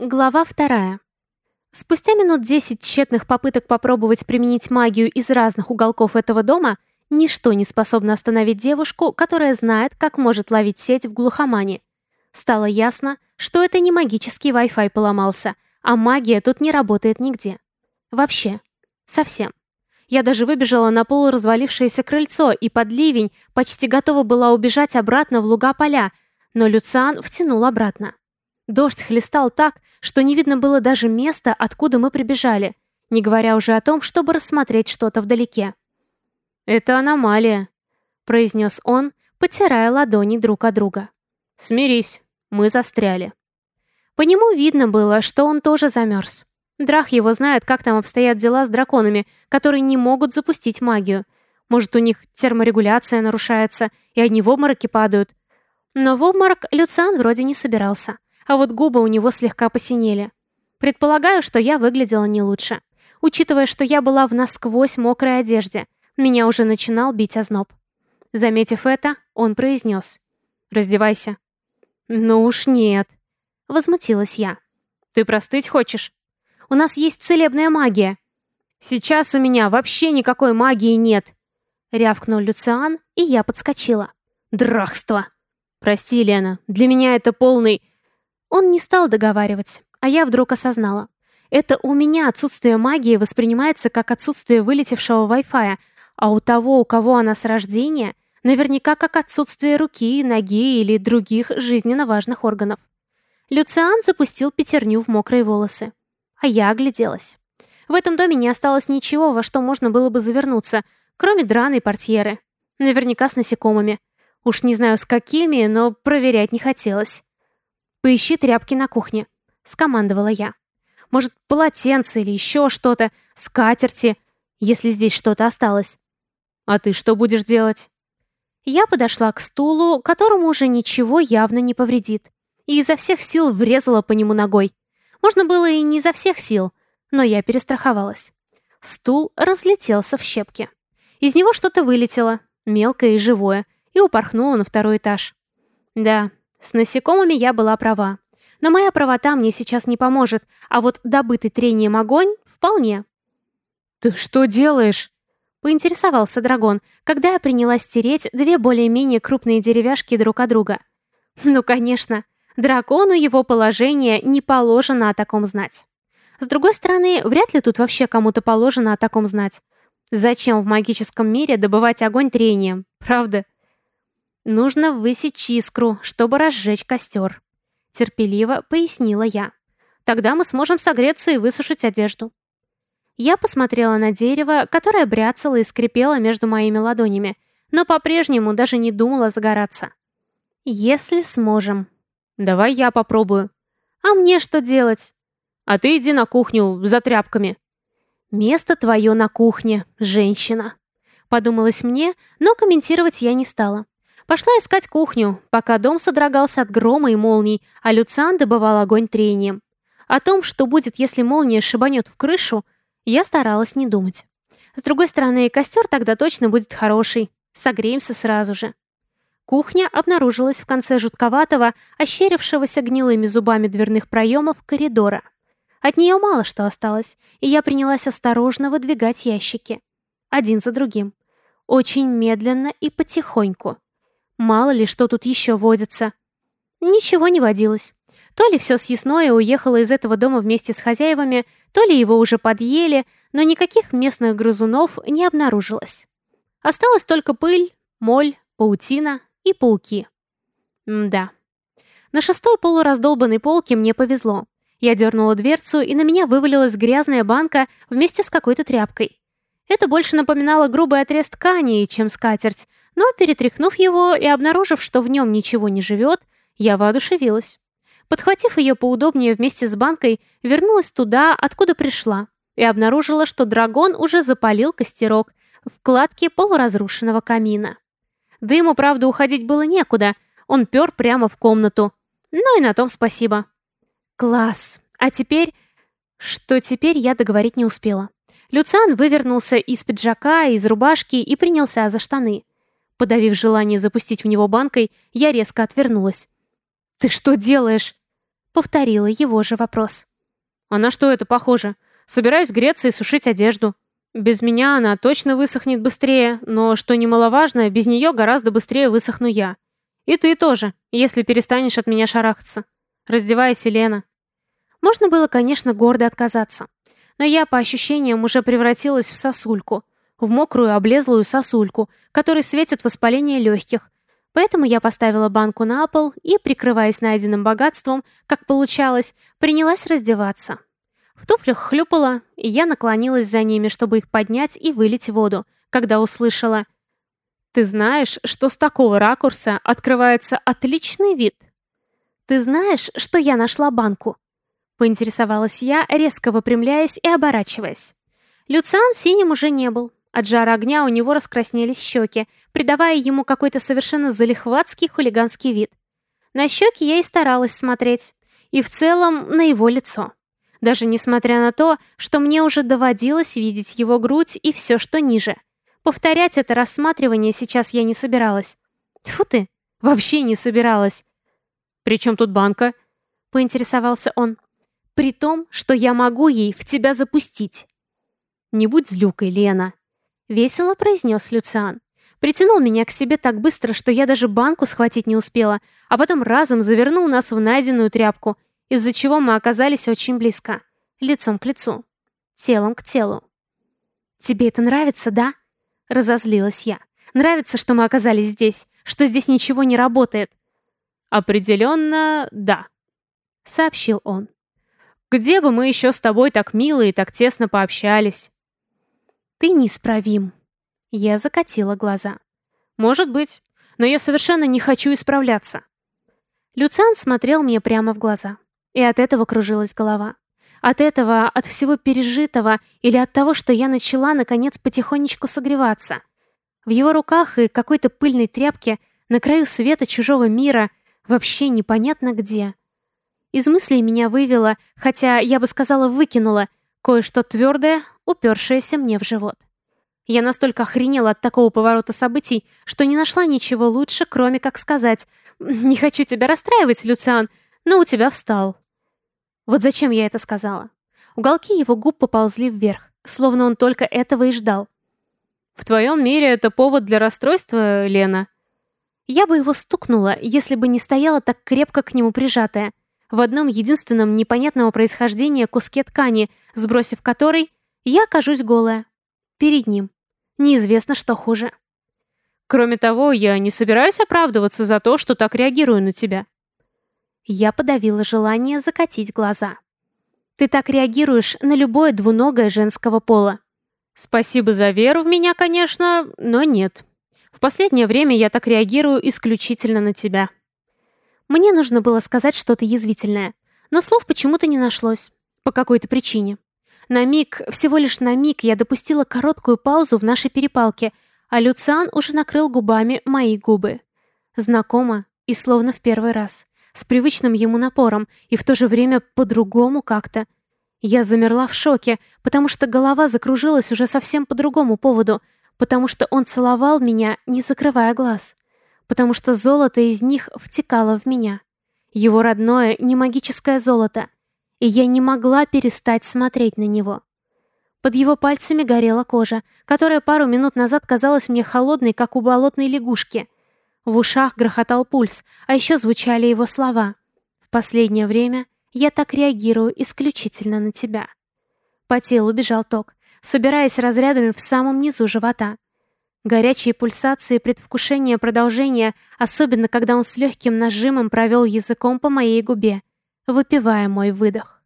Глава вторая. Спустя минут десять тщетных попыток попробовать применить магию из разных уголков этого дома, ничто не способно остановить девушку, которая знает, как может ловить сеть в глухомане. Стало ясно, что это не магический Wi-Fi поломался, а магия тут не работает нигде. Вообще. Совсем. Я даже выбежала на полуразвалившееся крыльцо и под ливень почти готова была убежать обратно в луга поля, но Люциан втянул обратно. Дождь хлестал так, что не видно было даже места, откуда мы прибежали, не говоря уже о том, чтобы рассмотреть что-то вдалеке. «Это аномалия», — произнес он, потирая ладони друг от друга. «Смирись, мы застряли». По нему видно было, что он тоже замерз. Драх его знает, как там обстоят дела с драконами, которые не могут запустить магию. Может, у них терморегуляция нарушается, и они в обмороки падают. Но в обморок Люциан вроде не собирался а вот губы у него слегка посинели. Предполагаю, что я выглядела не лучше. Учитывая, что я была в насквозь мокрой одежде, меня уже начинал бить озноб. Заметив это, он произнес. «Раздевайся». «Ну уж нет», — возмутилась я. «Ты простыть хочешь? У нас есть целебная магия». «Сейчас у меня вообще никакой магии нет», — рявкнул Люциан, и я подскочила. «Драхство!» «Прости, Лена, для меня это полный...» Он не стал договаривать, а я вдруг осознала. Это у меня отсутствие магии воспринимается как отсутствие вылетевшего Wi-Fi, а у того, у кого она с рождения, наверняка как отсутствие руки, ноги или других жизненно важных органов. Люциан запустил пятерню в мокрые волосы. А я огляделась. В этом доме не осталось ничего, во что можно было бы завернуться, кроме драной портьеры. Наверняка с насекомыми. Уж не знаю с какими, но проверять не хотелось. «Поищи тряпки на кухне», — скомандовала я. «Может, полотенце или еще что-то, скатерти, если здесь что-то осталось». «А ты что будешь делать?» Я подошла к стулу, которому уже ничего явно не повредит, и изо всех сил врезала по нему ногой. Можно было и не изо всех сил, но я перестраховалась. Стул разлетелся в щепки. Из него что-то вылетело, мелкое и живое, и упорхнуло на второй этаж. Да, с насекомыми я была права. Но моя правота мне сейчас не поможет, а вот добытый трением огонь — вполне. «Ты что делаешь?» — поинтересовался дракон, когда я принялась стереть две более-менее крупные деревяшки друг от друга. Ну, конечно, дракону его положение не положено о таком знать. С другой стороны, вряд ли тут вообще кому-то положено о таком знать. Зачем в магическом мире добывать огонь трением, правда? Нужно высечь искру, чтобы разжечь костер. Терпеливо пояснила я. Тогда мы сможем согреться и высушить одежду. Я посмотрела на дерево, которое бряцало и скрипело между моими ладонями, но по-прежнему даже не думала загораться. Если сможем. Давай я попробую. А мне что делать? А ты иди на кухню за тряпками. Место твое на кухне, женщина. Подумалось мне, но комментировать я не стала. Пошла искать кухню, пока дом содрогался от грома и молний, а Люциан добывал огонь трением. О том, что будет, если молния шибанет в крышу, я старалась не думать. С другой стороны, костер тогда точно будет хороший. Согреемся сразу же. Кухня обнаружилась в конце жутковатого, ощерившегося гнилыми зубами дверных проемов коридора. От нее мало что осталось, и я принялась осторожно выдвигать ящики. Один за другим. Очень медленно и потихоньку. Мало ли, что тут еще водится. Ничего не водилось. То ли все съестное уехало из этого дома вместе с хозяевами, то ли его уже подъели, но никаких местных грызунов не обнаружилось. Осталась только пыль, моль, паутина и пауки. Да. На шестой полураздолбанной полке мне повезло. Я дернула дверцу, и на меня вывалилась грязная банка вместе с какой-то тряпкой. Это больше напоминало грубый отрез ткани, чем скатерть, но, перетряхнув его и обнаружив, что в нем ничего не живет, я воодушевилась. Подхватив ее поудобнее вместе с банкой, вернулась туда, откуда пришла, и обнаружила, что дракон уже запалил костерок в кладке полуразрушенного камина. Дыму, правда, уходить было некуда, он пер прямо в комнату. Ну и на том спасибо. Класс. А теперь... Что теперь, я договорить не успела. Люциан вывернулся из пиджака, из рубашки и принялся за штаны. Подавив желание запустить в него банкой, я резко отвернулась. «Ты что делаешь?» Повторила его же вопрос. «А на что это похоже? Собираюсь греться и сушить одежду. Без меня она точно высохнет быстрее, но, что немаловажно, без нее гораздо быстрее высохну я. И ты тоже, если перестанешь от меня шарахаться. Раздевайся, Лена». Можно было, конечно, гордо отказаться. Но я, по ощущениям, уже превратилась в сосульку. В мокрую, облезлую сосульку, которой светит воспаление легких. Поэтому я поставила банку на пол и, прикрываясь найденным богатством, как получалось, принялась раздеваться. В туфлях хлюпала, и я наклонилась за ними, чтобы их поднять и вылить воду, когда услышала «Ты знаешь, что с такого ракурса открывается отличный вид?» «Ты знаешь, что я нашла банку?» Поинтересовалась я, резко выпрямляясь и оборачиваясь. Люциан синим уже не был. От жара огня у него раскраснелись щеки, придавая ему какой-то совершенно залихватский хулиганский вид. На щеки я и старалась смотреть. И в целом на его лицо. Даже несмотря на то, что мне уже доводилось видеть его грудь и все, что ниже. Повторять это рассматривание сейчас я не собиралась. Тьфу ты, вообще не собиралась. «При чем тут банка?» — поинтересовался он. При том, что я могу ей в тебя запустить. Не будь злюкой, Лена. Весело произнес Люциан. Притянул меня к себе так быстро, что я даже банку схватить не успела, а потом разом завернул нас в найденную тряпку, из-за чего мы оказались очень близко. Лицом к лицу. Телом к телу. «Тебе это нравится, да?» Разозлилась я. «Нравится, что мы оказались здесь, что здесь ничего не работает?» «Определенно, да», — сообщил он. Где бы мы еще с тобой так мило и так тесно пообщались?» «Ты неисправим». Я закатила глаза. «Может быть, но я совершенно не хочу исправляться». Люциан смотрел мне прямо в глаза. И от этого кружилась голова. От этого, от всего пережитого или от того, что я начала, наконец, потихонечку согреваться. В его руках и какой-то пыльной тряпке на краю света чужого мира, вообще непонятно где. Из мыслей меня вывело, хотя я бы сказала выкинуло, кое-что твердое, упершееся мне в живот. Я настолько охренела от такого поворота событий, что не нашла ничего лучше, кроме как сказать «Не хочу тебя расстраивать, Люциан, но у тебя встал». Вот зачем я это сказала? Уголки его губ поползли вверх, словно он только этого и ждал. «В твоем мире это повод для расстройства, Лена?» Я бы его стукнула, если бы не стояла так крепко к нему прижатая, в одном единственном непонятного происхождения куске ткани, сбросив который, я окажусь голая. Перед ним. Неизвестно, что хуже. Кроме того, я не собираюсь оправдываться за то, что так реагирую на тебя. Я подавила желание закатить глаза. Ты так реагируешь на любое двуногое женского пола. Спасибо за веру в меня, конечно, но нет. В последнее время я так реагирую исключительно на тебя. Мне нужно было сказать что-то язвительное, но слов почему-то не нашлось. По какой-то причине. На миг, всего лишь на миг, я допустила короткую паузу в нашей перепалке, а Люциан уже накрыл губами мои губы. Знакомо и словно в первый раз. С привычным ему напором и в то же время по-другому как-то. Я замерла в шоке, потому что голова закружилась уже совсем по другому поводу, потому что он целовал меня, не закрывая глаз потому что золото из них втекало в меня. Его родное, не магическое золото. И я не могла перестать смотреть на него. Под его пальцами горела кожа, которая пару минут назад казалась мне холодной, как у болотной лягушки. В ушах грохотал пульс, а еще звучали его слова. «В последнее время я так реагирую исключительно на тебя». По телу бежал ток, собираясь разрядами в самом низу живота. Горячие пульсации предвкушения продолжения, особенно когда он с легким нажимом провел языком по моей губе, выпивая мой выдох.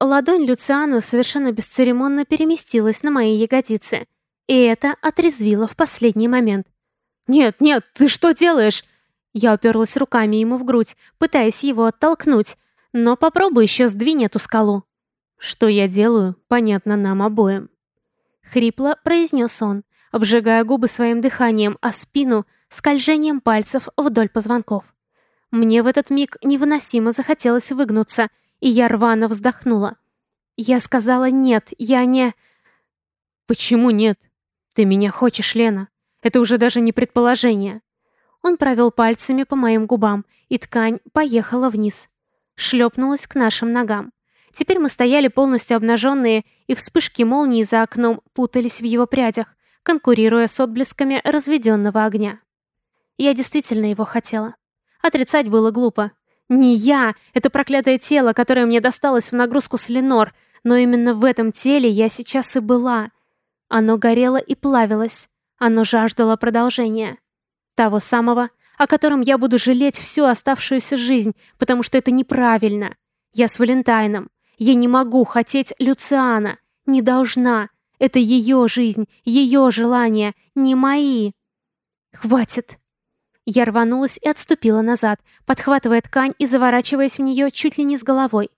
Ладонь Люциана совершенно бесцеремонно переместилась на мои ягодицы, и это отрезвило в последний момент. «Нет, нет, ты что делаешь?» Я уперлась руками ему в грудь, пытаясь его оттолкнуть, но попробуй еще сдвинь эту скалу. «Что я делаю, понятно нам обоим», — хрипло произнес он, обжигая губы своим дыханием, а спину скольжением пальцев вдоль позвонков. Мне в этот миг невыносимо захотелось выгнуться, и я рвано вздохнула. Я сказала «нет, я не...» «Почему нет? Ты меня хочешь, Лена. Это уже даже не предположение». Он провел пальцами по моим губам, и ткань поехала вниз. шлепнулась к нашим ногам. Теперь мы стояли полностью обнаженные, и вспышки молнии за окном путались в его прядях, конкурируя с отблесками разведенного огня. Я действительно его хотела. Отрицать было глупо. Не я, это проклятое тело, которое мне досталось в нагрузку с Ленор, но именно в этом теле я сейчас и была. Оно горело и плавилось. Оно жаждало продолжения. Того самого, о котором я буду жалеть всю оставшуюся жизнь, потому что это неправильно. Я с Валентайном. Я не могу хотеть Люциана. Не должна. Это ее жизнь, ее желания, не мои. Хватит. Я рванулась и отступила назад, подхватывая ткань и заворачиваясь в нее чуть ли не с головой.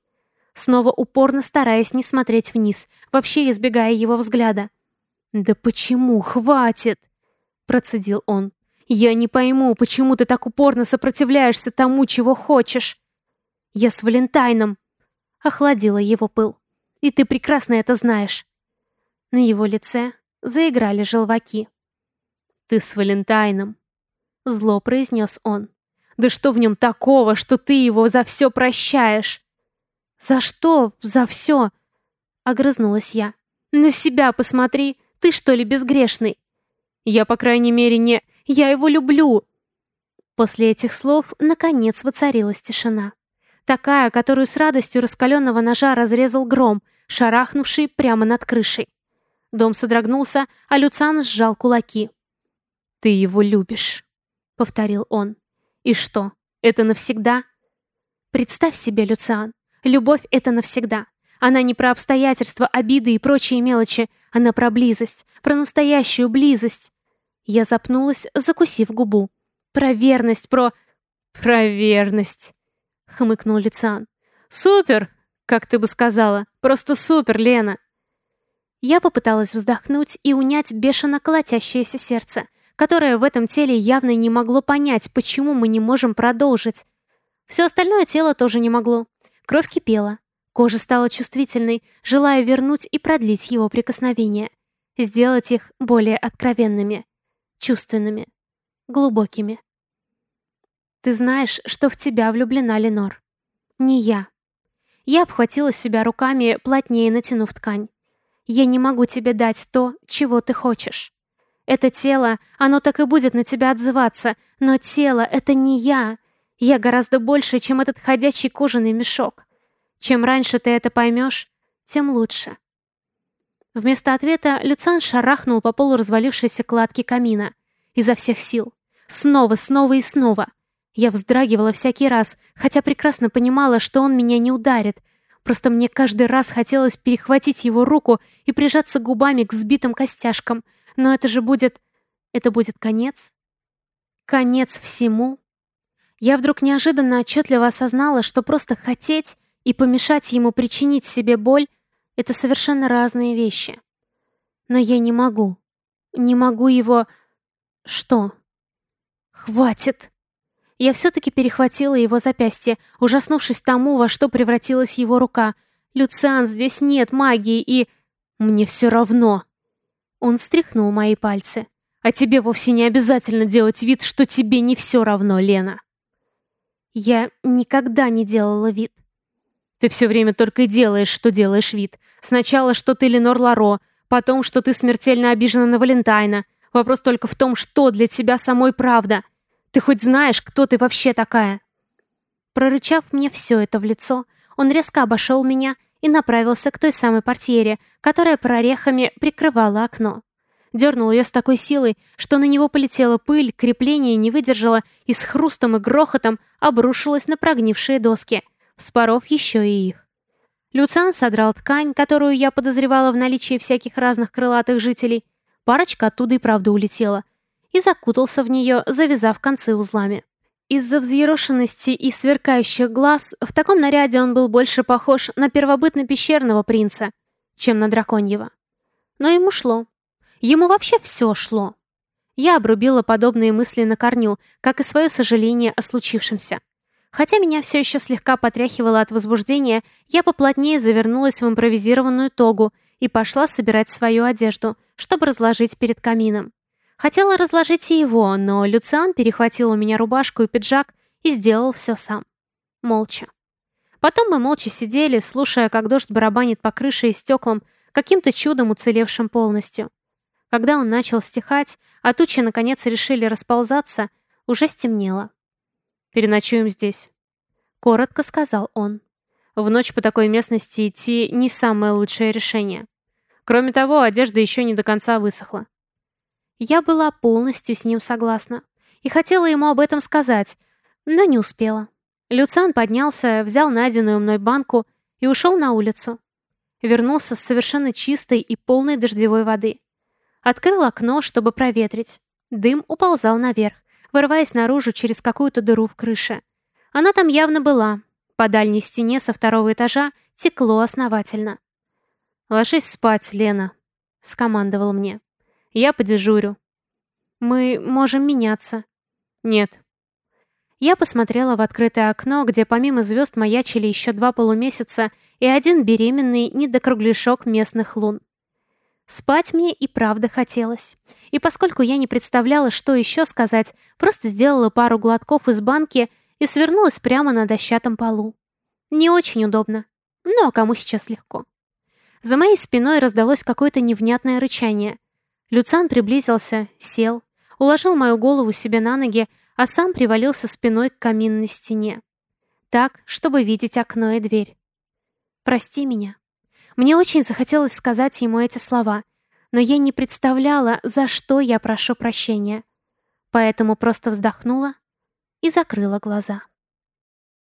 Снова упорно стараясь не смотреть вниз, вообще избегая его взгляда. «Да почему? Хватит!» Процедил он. «Я не пойму, почему ты так упорно сопротивляешься тому, чего хочешь?» «Я с Валентайном!» Охладила его пыл. «И ты прекрасно это знаешь!» На его лице заиграли желваки. «Ты с Валентайном!» Зло произнес он. «Да что в нем такого, что ты его за все прощаешь?» «За что? За все?» Огрызнулась я. «На себя посмотри, ты что ли безгрешный?» «Я, по крайней мере, не... Я его люблю!» После этих слов, наконец, воцарилась тишина. Такая, которую с радостью раскаленного ножа разрезал гром, шарахнувший прямо над крышей. Дом содрогнулся, а Люциан сжал кулаки. «Ты его любишь», — повторил он. «И что, это навсегда?» «Представь себе, Люциан, любовь — это навсегда. Она не про обстоятельства, обиды и прочие мелочи, она про близость, про настоящую близость». Я запнулась, закусив губу. «Про верность, про...» «Про верность», — хмыкнул Люциан. «Супер, как ты бы сказала. Просто супер, Лена». Я попыталась вздохнуть и унять бешено колотящееся сердце, которое в этом теле явно не могло понять, почему мы не можем продолжить. Все остальное тело тоже не могло. Кровь кипела. Кожа стала чувствительной, желая вернуть и продлить его прикосновения. Сделать их более откровенными, чувственными, глубокими. Ты знаешь, что в тебя влюблена Ленор. Не я. Я обхватила себя руками, плотнее натянув ткань. Я не могу тебе дать то, чего ты хочешь. Это тело, оно так и будет на тебя отзываться, но тело — это не я. Я гораздо больше, чем этот ходячий кожаный мешок. Чем раньше ты это поймешь, тем лучше. Вместо ответа Люциан шарахнул по полу развалившейся кладки камина. Изо всех сил. Снова, снова и снова. Я вздрагивала всякий раз, хотя прекрасно понимала, что он меня не ударит, Просто мне каждый раз хотелось перехватить его руку и прижаться губами к сбитым костяшкам. Но это же будет... Это будет конец? Конец всему? Я вдруг неожиданно отчетливо осознала, что просто хотеть и помешать ему причинить себе боль — это совершенно разные вещи. Но я не могу. Не могу его... Что? Хватит! Я все-таки перехватила его запястье, ужаснувшись тому, во что превратилась его рука. «Люциан, здесь нет магии и...» «Мне все равно!» Он стряхнул мои пальцы. «А тебе вовсе не обязательно делать вид, что тебе не все равно, Лена!» Я никогда не делала вид. Ты все время только и делаешь, что делаешь вид. Сначала, что ты Ленор Ларо, потом, что ты смертельно обижена на Валентайна. Вопрос только в том, что для тебя самой правда — ты хоть знаешь, кто ты вообще такая?» Прорычав мне все это в лицо, он резко обошел меня и направился к той самой портьере, которая прорехами прикрывала окно. Дернул ее с такой силой, что на него полетела пыль, крепление не выдержало и с хрустом и грохотом обрушилось на прогнившие доски, вспоров еще и их. Люциан содрал ткань, которую я подозревала в наличии всяких разных крылатых жителей. Парочка оттуда и правда улетела — и закутался в нее, завязав концы узлами. Из-за взъерошенности и сверкающих глаз в таком наряде он был больше похож на первобытно-пещерного принца, чем на драконьего. Но ему шло. Ему вообще все шло. Я обрубила подобные мысли на корню, как и свое сожаление о случившемся. Хотя меня все еще слегка потряхивало от возбуждения, я поплотнее завернулась в импровизированную тогу и пошла собирать свою одежду, чтобы разложить перед камином. Хотела разложить и его, но Люциан перехватил у меня рубашку и пиджак и сделал все сам. Молча. Потом мы молча сидели, слушая, как дождь барабанит по крыше и стеклам, каким-то чудом уцелевшим полностью. Когда он начал стихать, а тучи наконец решили расползаться, уже стемнело. «Переночуем здесь», — коротко сказал он. В ночь по такой местности идти не самое лучшее решение. Кроме того, одежда еще не до конца высохла. Я была полностью с ним согласна и хотела ему об этом сказать, но не успела. Люциан поднялся, взял найденную мной банку и ушел на улицу. Вернулся с совершенно чистой и полной дождевой воды. Открыл окно, чтобы проветрить. Дым уползал наверх, вырываясь наружу через какую-то дыру в крыше. Она там явно была. По дальней стене со второго этажа текло основательно. «Ложись спать, Лена», — скомандовал мне. «Я подежурю». «Мы можем меняться». «Нет, я посмотрела в открытое окно, где помимо звезд маячили еще два полумесяца и один беременный недокругляшок местных лун. Спать мне и правда хотелось. И поскольку я не представляла, что еще сказать, просто сделала пару глотков из банки и свернулась прямо на дощатом полу. Не очень удобно, но кому сейчас легко. За моей спиной раздалось какое-то невнятное рычание. Люцан приблизился, сел, уложил мою голову себе на ноги, а сам привалился спиной к каминной стене. Так, чтобы видеть окно и дверь. «Прости меня». Мне очень захотелось сказать ему эти слова, но я не представляла, за что я прошу прощения. Поэтому просто вздохнула и закрыла глаза.